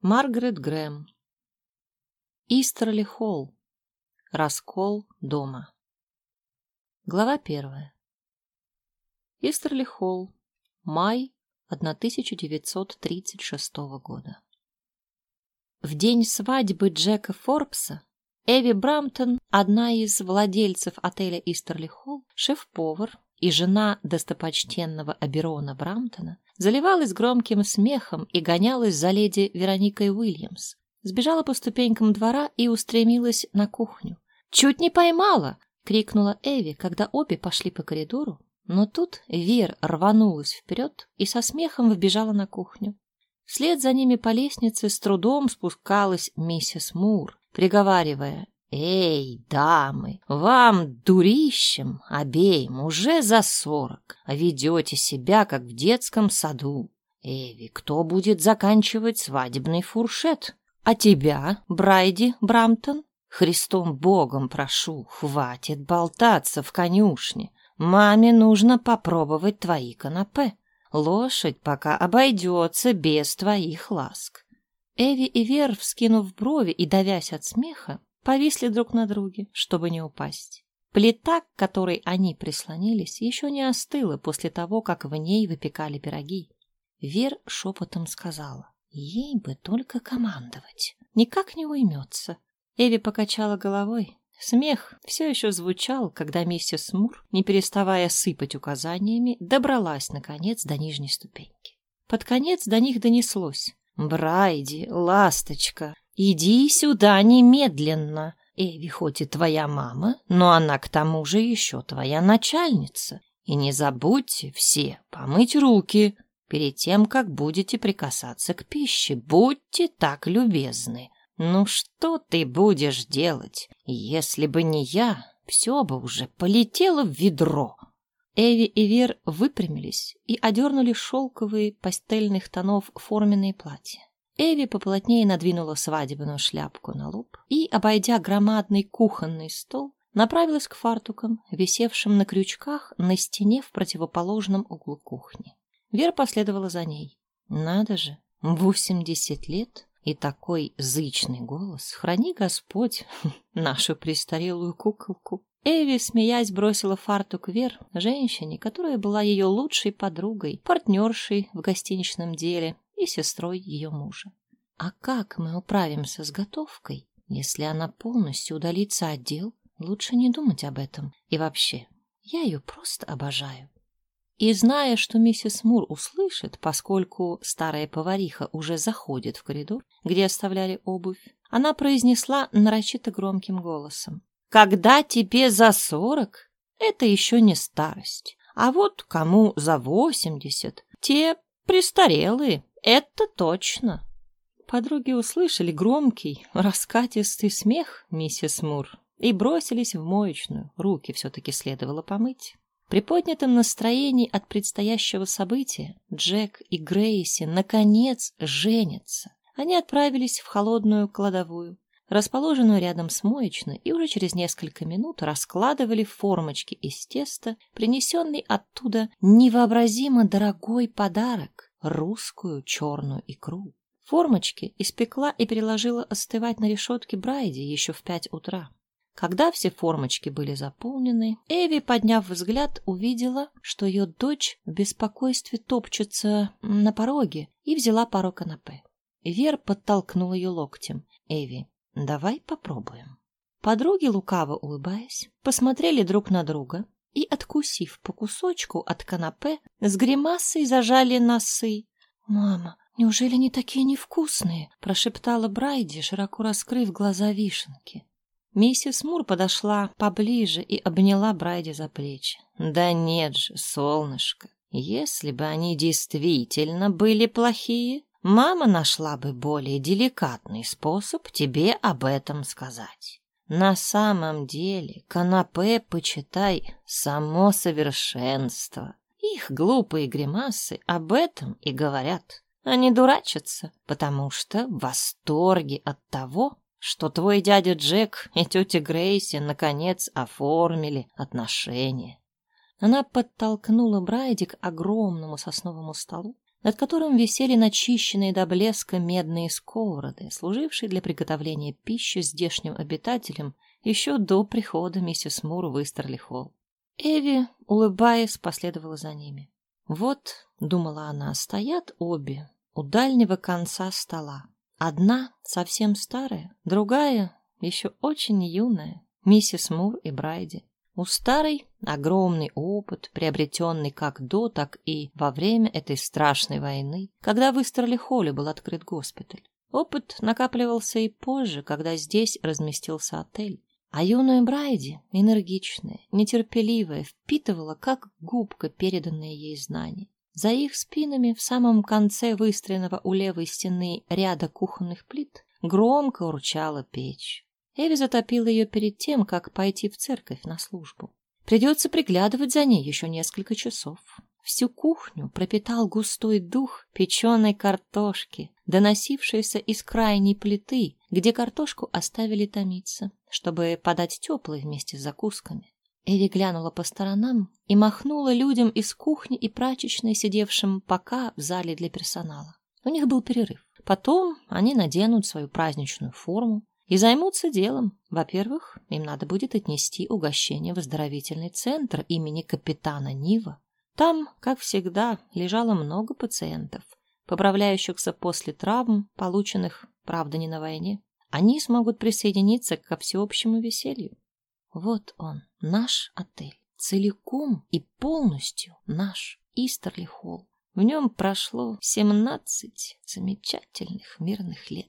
Маргарет Грэм. Истерли Холл. Раскол дома. Глава первая. Истерли Холл. Май 1936 года. В день свадьбы Джека Форбса Эви Брамптон, одна из владельцев отеля Истерли Холл, шеф-повар и жена достопочтенного Аберона Брамптона, заливалась громким смехом и гонялась за леди Вероникой Уильямс. Сбежала по ступенькам двора и устремилась на кухню. «Чуть не поймала!» — крикнула Эви, когда обе пошли по коридору. Но тут Вер рванулась вперед и со смехом вбежала на кухню. Вслед за ними по лестнице с трудом спускалась миссис Мур, приговаривая «Эй, дамы, вам, дурищем, обеим уже за сорок, а ведете себя, как в детском саду. Эви, кто будет заканчивать свадебный фуршет? А тебя, Брайди Брамтон? Христом Богом прошу, хватит болтаться в конюшне. Маме нужно попробовать твои канапе. Лошадь пока обойдется без твоих ласк. Эви и Вер, вскинув брови и давясь от смеха, повисли друг на друге, чтобы не упасть. Плита, к которой они прислонились, еще не остыла после того, как в ней выпекали пироги. Вер шепотом сказала, ей бы только командовать, никак не уймется. Эви покачала головой. Смех все еще звучал, когда миссис Мур, не переставая сыпать указаниями, добралась, наконец, до нижней ступеньки. Под конец до них донеслось. «Брайди, ласточка, иди сюда немедленно. Эви хоть и твоя мама, но она к тому же еще твоя начальница. И не забудьте все помыть руки перед тем, как будете прикасаться к пище. Будьте так любезны. Ну что ты будешь делать? Если бы не я, все бы уже полетело в ведро». Эви и Вер выпрямились и одернули шелковые пастельных тонов форменные платья. Эви поплотнее надвинула свадебную шляпку на лоб и, обойдя громадный кухонный стол, направилась к фартукам, висевшим на крючках на стене в противоположном углу кухни. Вера последовала за ней. Надо же, восемьдесят лет и такой зычный голос. Храни Господь нашу престарелую куколку. Эви, смеясь, бросила фартук Вер, женщине, которая была ее лучшей подругой, партнершей в гостиничном деле и сестрой ее мужа. А как мы управимся с готовкой, если она полностью удалится от дел? Лучше не думать об этом. И вообще, я ее просто обожаю. И зная, что миссис Мур услышит, поскольку старая повариха уже заходит в коридор, где оставляли обувь, она произнесла нарочито громким голосом. Когда тебе за сорок, это еще не старость. А вот кому за восемьдесят, те престарелые, это точно. Подруги услышали громкий, раскатистый смех миссис Мур и бросились в моечную. Руки все-таки следовало помыть. При поднятом настроении от предстоящего события Джек и Грейси наконец женятся. Они отправились в холодную кладовую, расположенную рядом с моечной, и уже через несколько минут раскладывали формочки из теста, принесенный оттуда невообразимо дорогой подарок — русскую черную икру. Формочки испекла и переложила остывать на решетке Брайди еще в пять утра. Когда все формочки были заполнены, Эви, подняв взгляд, увидела, что ее дочь в беспокойстве топчется на пороге и взяла пару канапе. Вер подтолкнул ее локтем. «Эви, Давай попробуем. Подруги, лукаво улыбаясь, посмотрели друг на друга и, откусив по кусочку от канапе, с гримасой зажали носы. «Мама, неужели они такие невкусные?» — прошептала Брайди, широко раскрыв глаза вишенки. Миссис Мур подошла поближе и обняла Брайди за плечи. «Да нет же, солнышко, если бы они действительно были плохие, Мама нашла бы более деликатный способ тебе об этом сказать. На самом деле, канапе, почитай, само совершенство. Их глупые гримасы об этом и говорят. Они дурачатся, потому что в восторге от того, что твой дядя Джек и тетя Грейси наконец оформили отношения. Она подтолкнула Брайди к огромному сосновому столу, над которым висели начищенные до блеска медные сковороды, служившие для приготовления пищи здешним обитателям еще до прихода миссис Мур в Истерли-Холл. Эви, улыбаясь, последовала за ними. Вот, думала она, стоят обе у дальнего конца стола. Одна совсем старая, другая еще очень юная, миссис Мур и Брайди. У старой огромный опыт, приобретенный как до, так и во время этой страшной войны, когда в Истерли-Холле был открыт госпиталь. Опыт накапливался и позже, когда здесь разместился отель. А юная Брайди, энергичная, нетерпеливая, впитывала как губка переданные ей знания. За их спинами в самом конце выстроенного у левой стены ряда кухонных плит громко урчала печь. Эви затопила ее перед тем, как пойти в церковь на службу. Придется приглядывать за ней еще несколько часов. Всю кухню пропитал густой дух печеной картошки, доносившийся из крайней плиты, где картошку оставили томиться, чтобы подать теплой вместе с закусками. Эви глянула по сторонам и махнула людям из кухни и прачечной, сидевшим пока в зале для персонала. У них был перерыв. Потом они наденут свою праздничную форму и займутся делом. Во-первых, им надо будет отнести угощение в оздоровительный центр имени капитана Нива. Там, как всегда, лежало много пациентов, поправляющихся после травм, полученных, правда, не на войне. Они смогут присоединиться ко всеобщему веселью. Вот он, наш отель, целиком и полностью наш Истерли Холл. В нем прошло семнадцать замечательных мирных лет.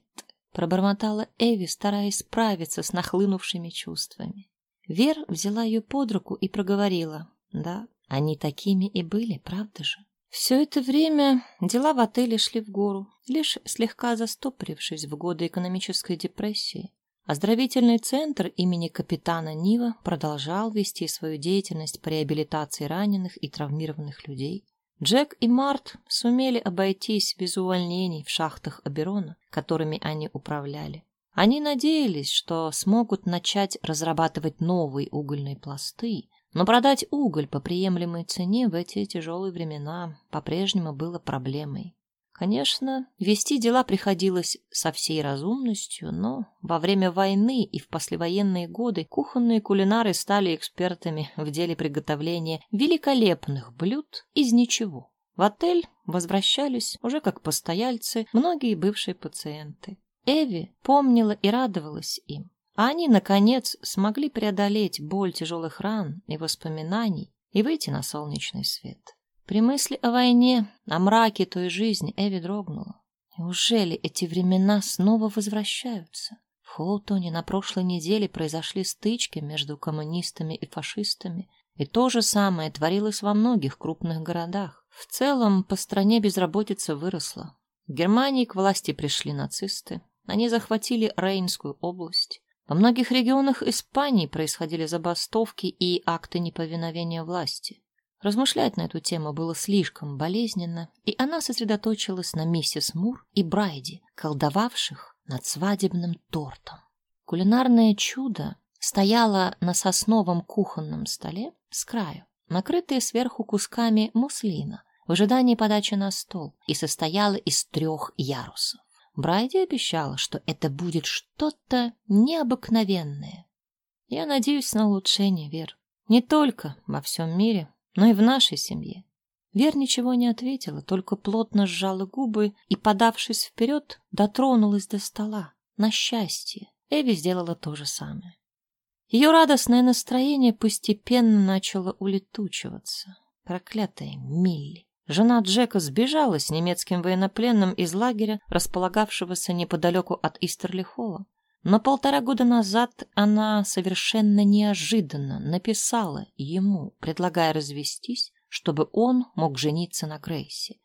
Пробормотала Эви, стараясь справиться с нахлынувшими чувствами. Вер взяла ее под руку и проговорила. Да, они такими и были, правда же? Все это время дела в отеле шли в гору, лишь слегка застопорившись в годы экономической депрессии. Оздоровительный центр имени капитана Нива продолжал вести свою деятельность по реабилитации раненых и травмированных людей. Джек и Март сумели обойтись без увольнений в шахтах Аберона, которыми они управляли. Они надеялись, что смогут начать разрабатывать новые угольные пласты, но продать уголь по приемлемой цене в эти тяжелые времена по-прежнему было проблемой. Конечно, вести дела приходилось со всей разумностью, но во время войны и в послевоенные годы кухонные кулинары стали экспертами в деле приготовления великолепных блюд из ничего. В отель возвращались уже как постояльцы многие бывшие пациенты. Эви помнила и радовалась им. А они, наконец, смогли преодолеть боль тяжелых ран и воспоминаний и выйти на солнечный свет. При мысли о войне, о мраке той жизни Эви дрогнула. Неужели эти времена снова возвращаются? В Хоутоне на прошлой неделе произошли стычки между коммунистами и фашистами, и то же самое творилось во многих крупных городах. В целом, по стране безработица выросла. В Германии к власти пришли нацисты. Они захватили Рейнскую область. Во многих регионах Испании происходили забастовки и акты неповиновения власти. Размышлять на эту тему было слишком болезненно, и она сосредоточилась на миссис Мур и Брайди, колдовавших над свадебным тортом. Кулинарное чудо стояло на сосновом кухонном столе с краю, накрытое сверху кусками муслина, в ожидании подачи на стол, и состояло из трех ярусов. Брайди обещала, что это будет что-то необыкновенное. Я надеюсь на улучшение, Вер. Не только во всем мире, но и в нашей семье. Вер ничего не ответила, только плотно сжала губы и, подавшись вперед, дотронулась до стола. На счастье. Эви сделала то же самое. Ее радостное настроение постепенно начало улетучиваться. Проклятая Милли. Жена Джека сбежала с немецким военнопленным из лагеря, располагавшегося неподалеку от Истерлихола. Но полтора года назад она совершенно неожиданно написала ему, предлагая развестись, чтобы он мог жениться на Грейсе.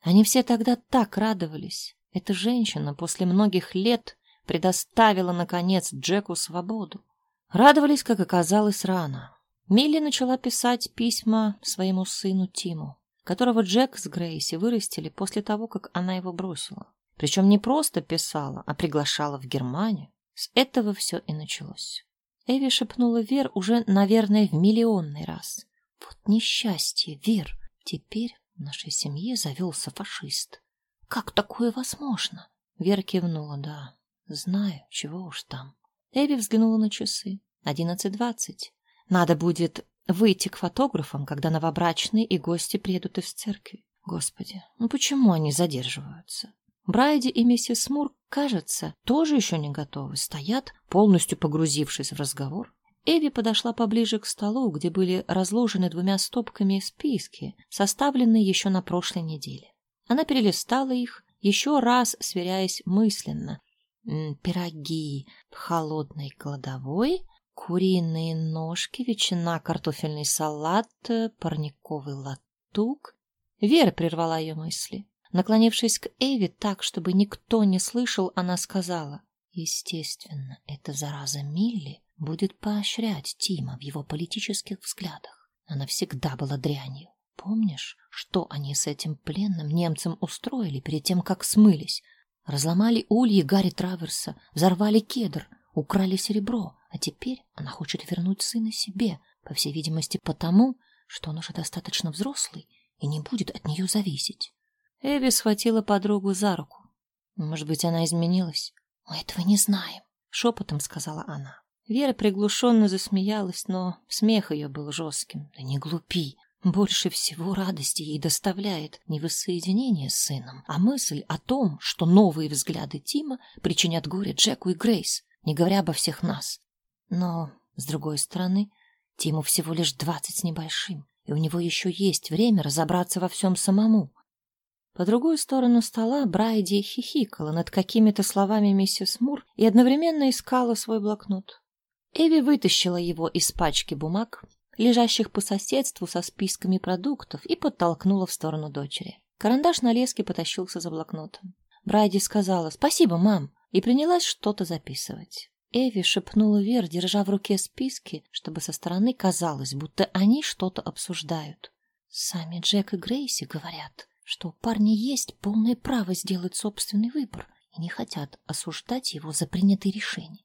Они все тогда так радовались. Эта женщина после многих лет предоставила, наконец, Джеку свободу. Радовались, как оказалось, рано. Милли начала писать письма своему сыну Тиму, которого Джек с Грейси вырастили после того, как она его бросила. Причем не просто писала, а приглашала в Германию. С этого все и началось. Эви шепнула Вер уже, наверное, в миллионный раз. Вот несчастье, Вер. Теперь В нашей семье завелся фашист. Как такое возможно? Вера кивнула, да. Знаю, чего уж там. Эви взглянула на часы. Одиннадцать двадцать. Надо будет выйти к фотографам, когда новобрачные и гости приедут из церкви. Господи, ну почему они задерживаются? Брайди и миссис Мур, кажется, тоже еще не готовы, стоят, полностью погрузившись в разговор. Эви подошла поближе к столу, где были разложены двумя стопками списки, составленные еще на прошлой неделе. Она перелистала их, еще раз сверяясь мысленно. Пироги в холодной кладовой, куриные ножки, ветчина, картофельный салат, парниковый латук. Вера прервала ее мысли. Наклонившись к Эви так, чтобы никто не слышал, она сказала, «Естественно, эта зараза Милли будет поощрять Тима в его политических взглядах. Она всегда была дрянью. Помнишь, что они с этим пленным немцем устроили перед тем, как смылись? Разломали ульи Гарри Траверса, взорвали кедр, украли серебро, а теперь она хочет вернуть сына себе, по всей видимости, потому, что он уже достаточно взрослый и не будет от нее зависеть. Эви схватила подругу за руку. Может быть, она изменилась? Мы этого не знаем, шепотом сказала она. Вера приглушенно засмеялась, но смех ее был жестким. Да не глупи. Больше всего радости ей доставляет не воссоединение с сыном, а мысль о том, что новые взгляды Тима причинят горе Джеку и Грейс, не говоря обо всех нас. Но, с другой стороны, Тиму всего лишь двадцать с небольшим, и у него еще есть время разобраться во всем самому. По другую сторону стола Брайди хихикала над какими-то словами миссис Мур и одновременно искала свой блокнот. Эви вытащила его из пачки бумаг, лежащих по соседству со списками продуктов, и подтолкнула в сторону дочери. Карандаш на леске потащился за блокнотом. Брайди сказала «Спасибо, мам!» и принялась что-то записывать. Эви шепнула Вер, держа в руке списки, чтобы со стороны казалось, будто они что-то обсуждают. Сами Джек и Грейси говорят, что у парня есть полное право сделать собственный выбор и не хотят осуждать его за принятые решения.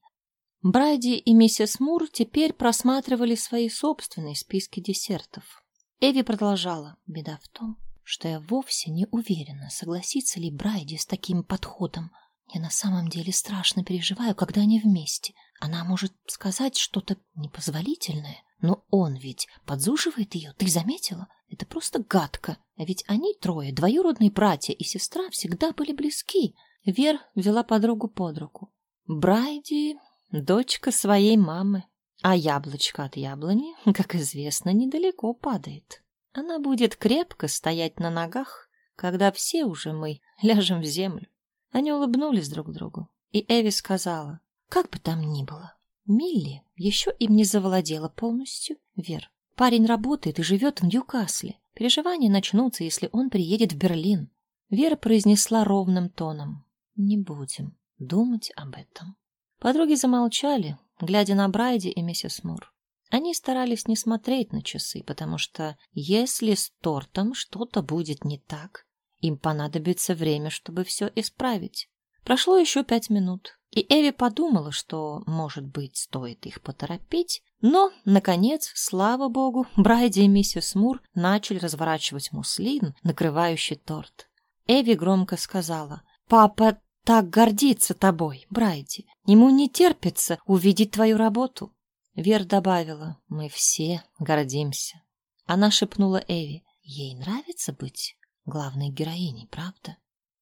Брайди и миссис Мур теперь просматривали свои собственные списки десертов. Эви продолжала. Беда в том, что я вовсе не уверена, согласится ли Брайди с таким подходом. Я на самом деле страшно переживаю, когда они вместе. Она может сказать что-то непозволительное, но он ведь подзуживает ее, ты заметила? Это просто гадко. А ведь они трое, двоюродные братья и сестра, всегда были близки. Вер взяла подругу под руку. Брайди дочка своей мамы. А яблочко от яблони, как известно, недалеко падает. Она будет крепко стоять на ногах, когда все уже мы ляжем в землю. Они улыбнулись друг другу, и Эви сказала, как бы там ни было, Милли еще им не завладела полностью, Вер. Парень работает и живет в Ньюкасле. Переживания начнутся, если он приедет в Берлин. Вера произнесла ровным тоном. Не будем думать об этом. Подруги замолчали, глядя на Брайди и миссис Мур. Они старались не смотреть на часы, потому что если с тортом что-то будет не так, им понадобится время, чтобы все исправить. Прошло еще пять минут, и Эви подумала, что, может быть, стоит их поторопить, но, наконец, слава богу, Брайди и миссис Мур начали разворачивать муслин, накрывающий торт. Эви громко сказала, «Папа так гордится тобой, Брайди. Ему не терпится увидеть твою работу. Вер добавила, мы все гордимся. Она шепнула Эви, ей нравится быть главной героиней, правда?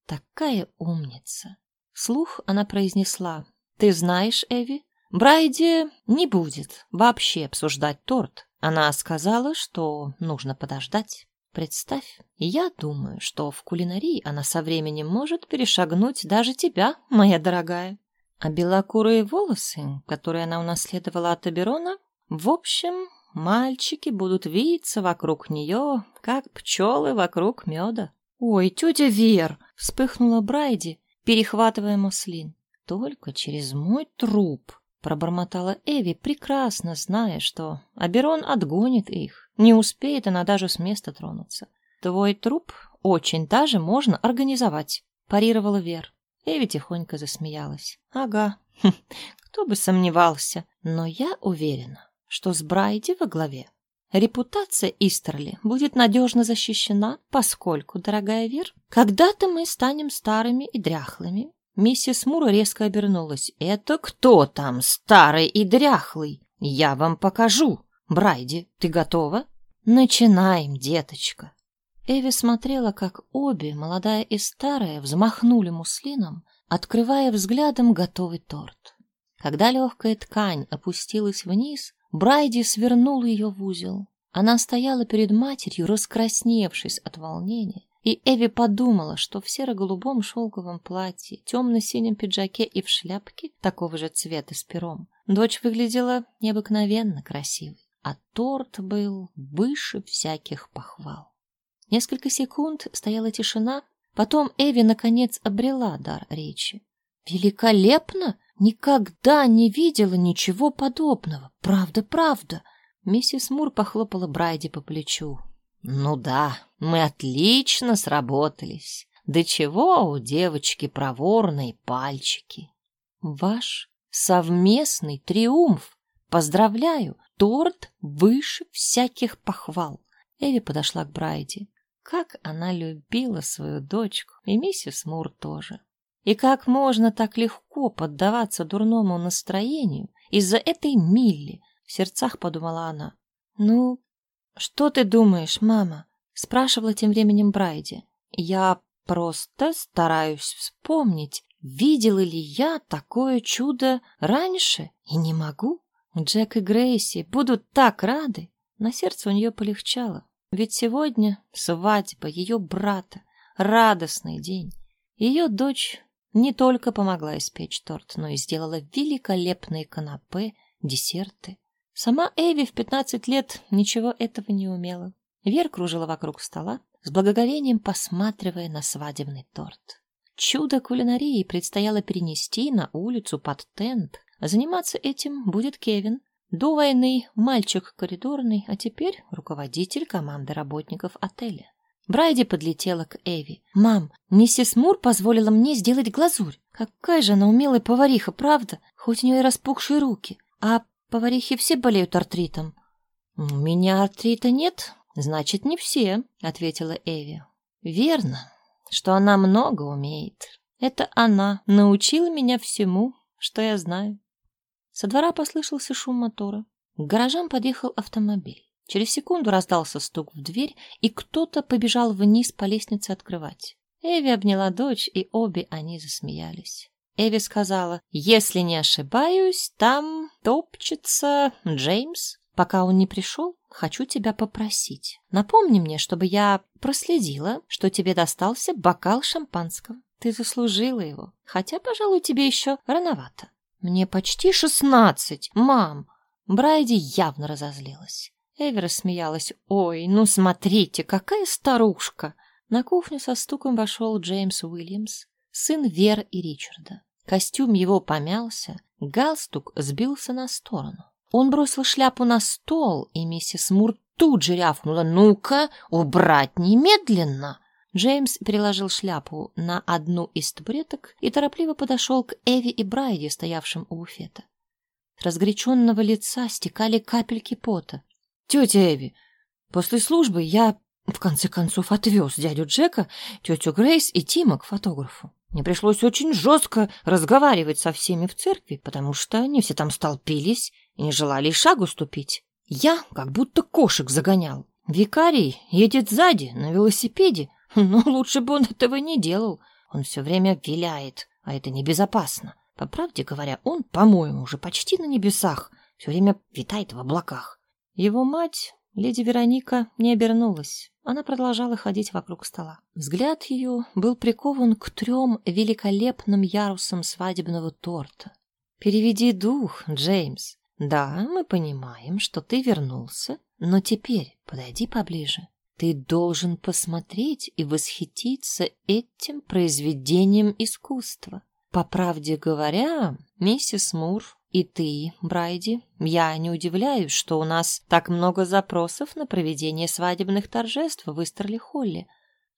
Такая умница. Слух она произнесла, ты знаешь, Эви, Брайди не будет вообще обсуждать торт. Она сказала, что нужно подождать. Представь, я думаю, что в кулинарии она со временем может перешагнуть даже тебя, моя дорогая. А белокурые волосы, которые она унаследовала от Аберона, в общем, мальчики будут виться вокруг нее, как пчелы вокруг меда. «Ой, тетя Вер!» — вспыхнула Брайди, перехватывая муслин. «Только через мой труп!» — пробормотала Эви, прекрасно зная, что Аберон отгонит их. Не успеет она даже с места тронуться. Твой труп очень даже можно организовать, парировала Вер. Эви тихонько засмеялась. Ага, кто бы сомневался. Но я уверена, что с Брайди во главе репутация Истерли будет надежно защищена, поскольку, дорогая Вир, когда-то мы станем старыми и дряхлыми. Миссис Мур резко обернулась. «Это кто там, старый и дряхлый? Я вам покажу. Брайди, ты готова?» «Начинаем, деточка». Эви смотрела, как обе, молодая и старая, взмахнули муслином, открывая взглядом готовый торт. Когда легкая ткань опустилась вниз, Брайди свернул ее в узел. Она стояла перед матерью, раскрасневшись от волнения, и Эви подумала, что в серо-голубом шелковом платье, темно-синем пиджаке и в шляпке такого же цвета с пером дочь выглядела необыкновенно красивой, а торт был выше всяких похвал. Несколько секунд стояла тишина, потом Эви наконец обрела дар речи. «Великолепно! Никогда не видела ничего подобного! Правда, правда!» Миссис Мур похлопала Брайди по плечу. «Ну да, мы отлично сработались. Да чего у девочки проворные пальчики!» «Ваш совместный триумф! Поздравляю! Торт выше всяких похвал!» Эви подошла к Брайди. Как она любила свою дочку, и миссис Мур тоже. И как можно так легко поддаваться дурному настроению из-за этой Милли, в сердцах подумала она. Ну, что ты думаешь, мама? спрашивала тем временем Брайди. Я просто стараюсь вспомнить, видела ли я такое чудо раньше и не могу. Джек и Грейси будут так рады. На сердце у нее полегчало. Ведь сегодня свадьба ее брата, радостный день. Ее дочь не только помогла испечь торт, но и сделала великолепные канапе, десерты. Сама Эви в пятнадцать лет ничего этого не умела. Вер кружила вокруг стола, с благоговением посматривая на свадебный торт. Чудо кулинарии предстояло перенести на улицу под тент. Заниматься этим будет Кевин, до войны мальчик коридорный, а теперь руководитель команды работников отеля. Брайди подлетела к Эви. «Мам, миссис Мур позволила мне сделать глазурь. Какая же она умелая повариха, правда? Хоть у нее и распухшие руки. А поварихи все болеют артритом». «У меня артрита нет, значит, не все», — ответила Эви. «Верно, что она много умеет. Это она научила меня всему, что я знаю». Со двора послышался шум мотора. К гаражам подъехал автомобиль. Через секунду раздался стук в дверь, и кто-то побежал вниз по лестнице открывать. Эви обняла дочь, и обе они засмеялись. Эви сказала, «Если не ошибаюсь, там топчется Джеймс. Пока он не пришел, хочу тебя попросить. Напомни мне, чтобы я проследила, что тебе достался бокал шампанского. Ты заслужила его, хотя, пожалуй, тебе еще рановато. Мне почти шестнадцать, мам. Брайди явно разозлилась. Эвера смеялась. Ой, ну смотрите, какая старушка. На кухню со стуком вошел Джеймс Уильямс, сын Вер и Ричарда. Костюм его помялся, галстук сбился на сторону. Он бросил шляпу на стол, и миссис Мур тут же рявкнула «Ну-ка, убрать немедленно!» Джеймс переложил шляпу на одну из табуреток и торопливо подошел к Эви и Брайди, стоявшим у буфета. С разгоряченного лица стекали капельки пота. «Тетя Эви, после службы я, в конце концов, отвез дядю Джека, тетю Грейс и Тима к фотографу. Мне пришлось очень жестко разговаривать со всеми в церкви, потому что они все там столпились и не желали шагу ступить. Я как будто кошек загонял. Викарий едет сзади на велосипеде, но лучше бы он этого не делал. Он все время виляет, а это небезопасно. По правде говоря, он, по-моему, уже почти на небесах, все время витает в облаках. Его мать, леди Вероника, не обернулась. Она продолжала ходить вокруг стола. Взгляд ее был прикован к трем великолепным ярусам свадебного торта. «Переведи дух, Джеймс. Да, мы понимаем, что ты вернулся, но теперь подойди поближе. Ты должен посмотреть и восхититься этим произведением искусства. По правде говоря, миссис Мур и ты, Брайди, я не удивляюсь, что у нас так много запросов на проведение свадебных торжеств в Истерли-Холле.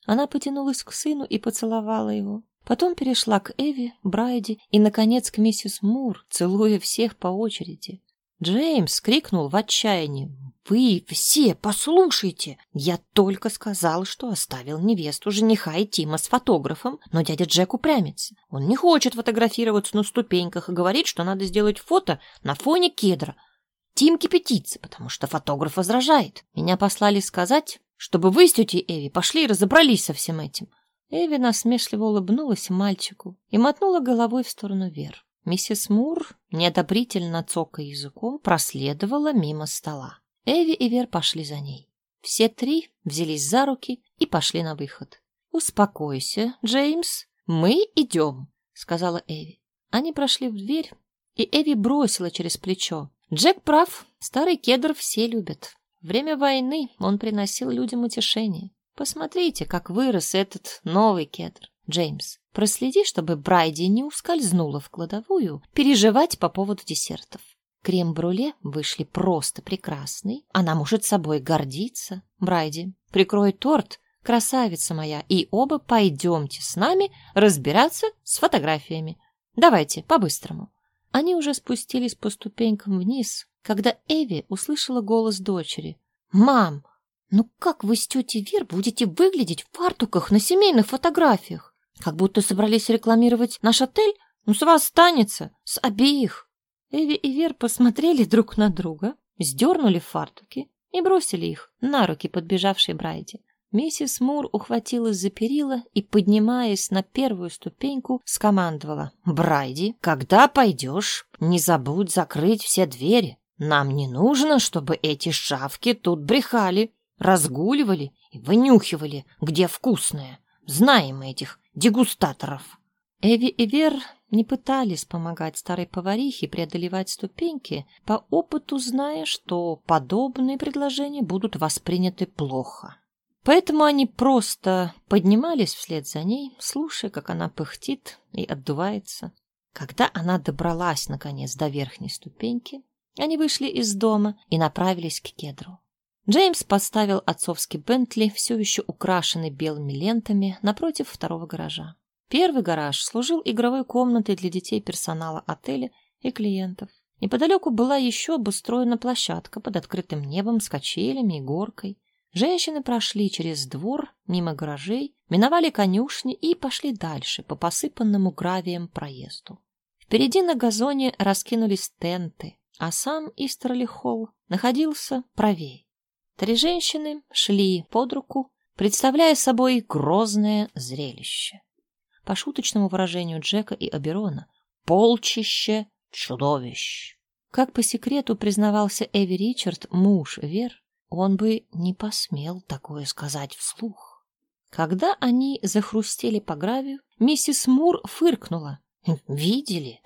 Она потянулась к сыну и поцеловала его. Потом перешла к Эви, Брайди и, наконец, к миссис Мур, целуя всех по очереди. Джеймс крикнул в отчаянии. «Вы все послушайте! Я только сказал, что оставил невесту жениха и Тима с фотографом, но дядя Джек упрямится. Он не хочет фотографироваться на ступеньках и говорит, что надо сделать фото на фоне кедра. Тим кипятится, потому что фотограф возражает. Меня послали сказать, чтобы вы с тетей Эви пошли и разобрались со всем этим». Эви насмешливо улыбнулась мальчику и мотнула головой в сторону Вер. Миссис Мур, неодобрительно цокая языком, проследовала мимо стола. Эви и Вер пошли за ней. Все три взялись за руки и пошли на выход. «Успокойся, Джеймс, мы идем», — сказала Эви. Они прошли в дверь, и Эви бросила через плечо. «Джек прав, старый кедр все любят. Время войны он приносил людям утешение. Посмотрите, как вырос этот новый кедр. Джеймс, проследи, чтобы Брайди не ускользнула в кладовую переживать по поводу десертов. Крем-бруле вышли просто прекрасный. Она может собой гордиться. Брайди, прикрой торт, красавица моя, и оба пойдемте с нами разбираться с фотографиями. Давайте, по-быстрому. Они уже спустились по ступенькам вниз, когда Эви услышала голос дочери. «Мам, ну как вы с тетей Вир будете выглядеть в фартуках на семейных фотографиях? Как будто собрались рекламировать наш отель? Ну, с вас останется, с обеих!» Эви и Вер посмотрели друг на друга, сдернули фартуки и бросили их на руки подбежавшей Брайди. Миссис Мур ухватилась за перила и, поднимаясь на первую ступеньку, скомандовала. «Брайди, когда пойдешь, не забудь закрыть все двери. Нам не нужно, чтобы эти шавки тут брехали, разгуливали и вынюхивали, где вкусное. Знаем этих дегустаторов». Эви и Вер не пытались помогать старой поварихе преодолевать ступеньки, по опыту зная, что подобные предложения будут восприняты плохо. Поэтому они просто поднимались вслед за ней, слушая, как она пыхтит и отдувается. Когда она добралась, наконец, до верхней ступеньки, они вышли из дома и направились к кедру. Джеймс поставил отцовский Бентли, все еще украшенный белыми лентами, напротив второго гаража. Первый гараж служил игровой комнатой для детей персонала отеля и клиентов. Неподалеку была еще обустроена площадка под открытым небом с качелями и горкой. Женщины прошли через двор, мимо гаражей, миновали конюшни и пошли дальше по посыпанному гравием проезду. Впереди на газоне раскинулись тенты, а сам Истерли-Холл находился правее. Три женщины шли под руку, представляя собой грозное зрелище по шуточному выражению Джека и Аберона, полчище чудовищ. Как по секрету признавался Эви Ричард, муж Вер, он бы не посмел такое сказать вслух. Когда они захрустели по гравию, миссис Мур фыркнула. «Видели?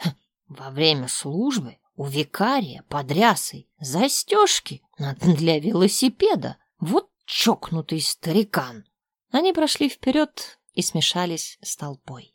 Во время службы у викария под рясой застежки для велосипеда. Вот чокнутый старикан!» Они прошли вперед и смешались с толпой.